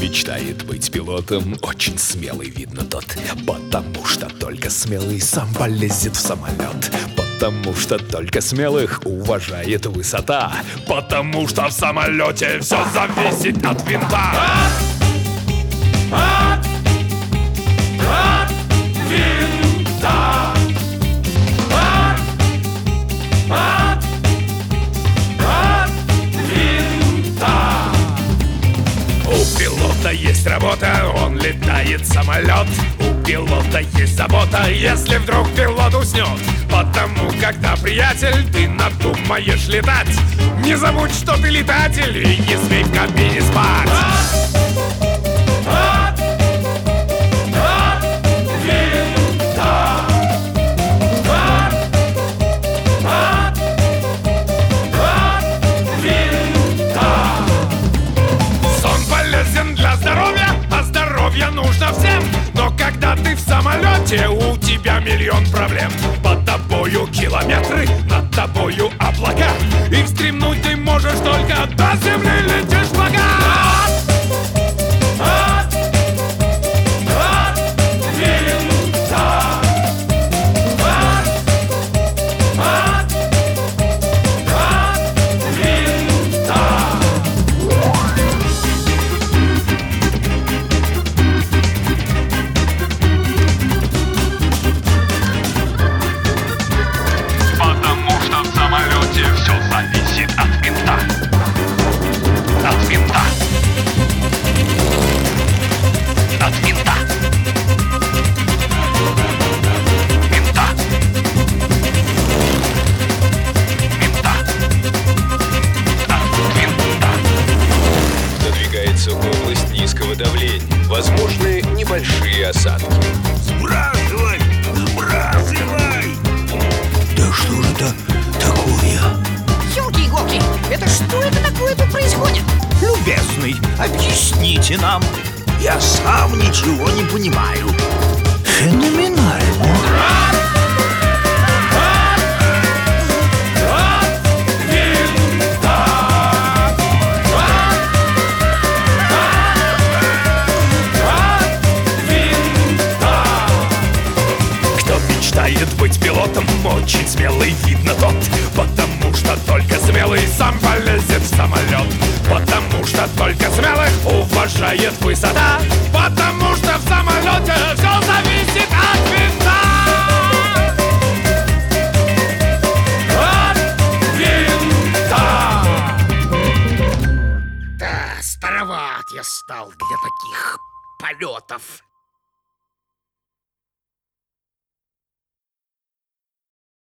Мечтает быть пилотом, очень смелый видно тот. Потому что только смелый сам полезет в самолет. Потому что только смелых уважает высота. Потому что в самолете все зависит от винта. А? А? работа, он летает самолет У пилота есть забота, если вдруг пилот уснет Потому когда, приятель, ты надумаешь летать Не забудь, что ты летатель и не смей в кабине спать. совсем. Но когда ты в самолете, у тебя миллион проблем. Под тобою километры, над тобою облака. И стремнуть ты можешь только до двигается область низкого давления. Возможны небольшие осадки. Сбрасывай! Сбрасывай! Да что же это такое? Ёлки-иголки, это что это такое тут происходит? Любезный, объясните нам. Я сам ничего не понимаю. Ну, очень смелый, видно тот Потому что только смелый сам полезет в самолет. Потому что только смелых уважает высота Потому что в самолете все зависит от винта. От винта. Да, староват я стал для таких полетов.